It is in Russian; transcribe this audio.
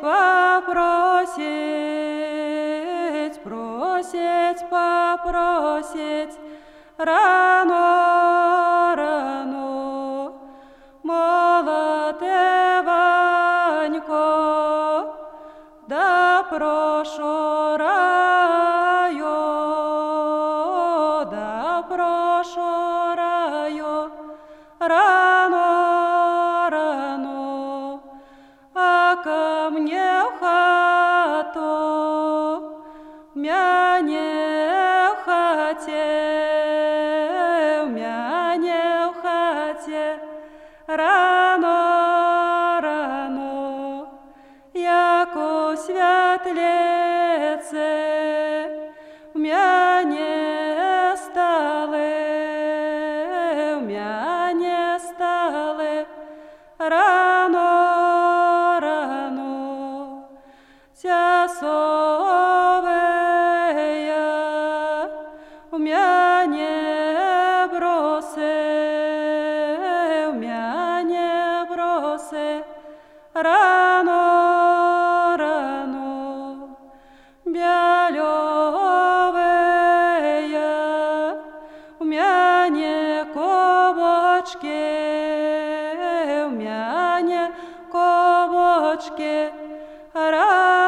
попросить, попросить, попросить, рано, рано, молоде Ванько, да прошу раю, да прошу раю, рано, рано, а ко мне в хату мя хате, рано, рано, яко святлеце, мя не стали, мя не стали, рано, рано, ця совея, мя не бросе, рано, рано, бяльовея, мя не кобочке, мя не кобочке, рано,